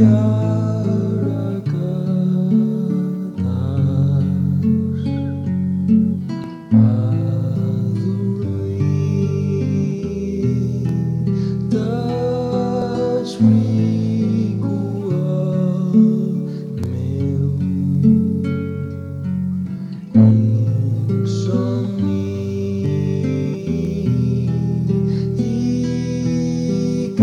Mm-hmm.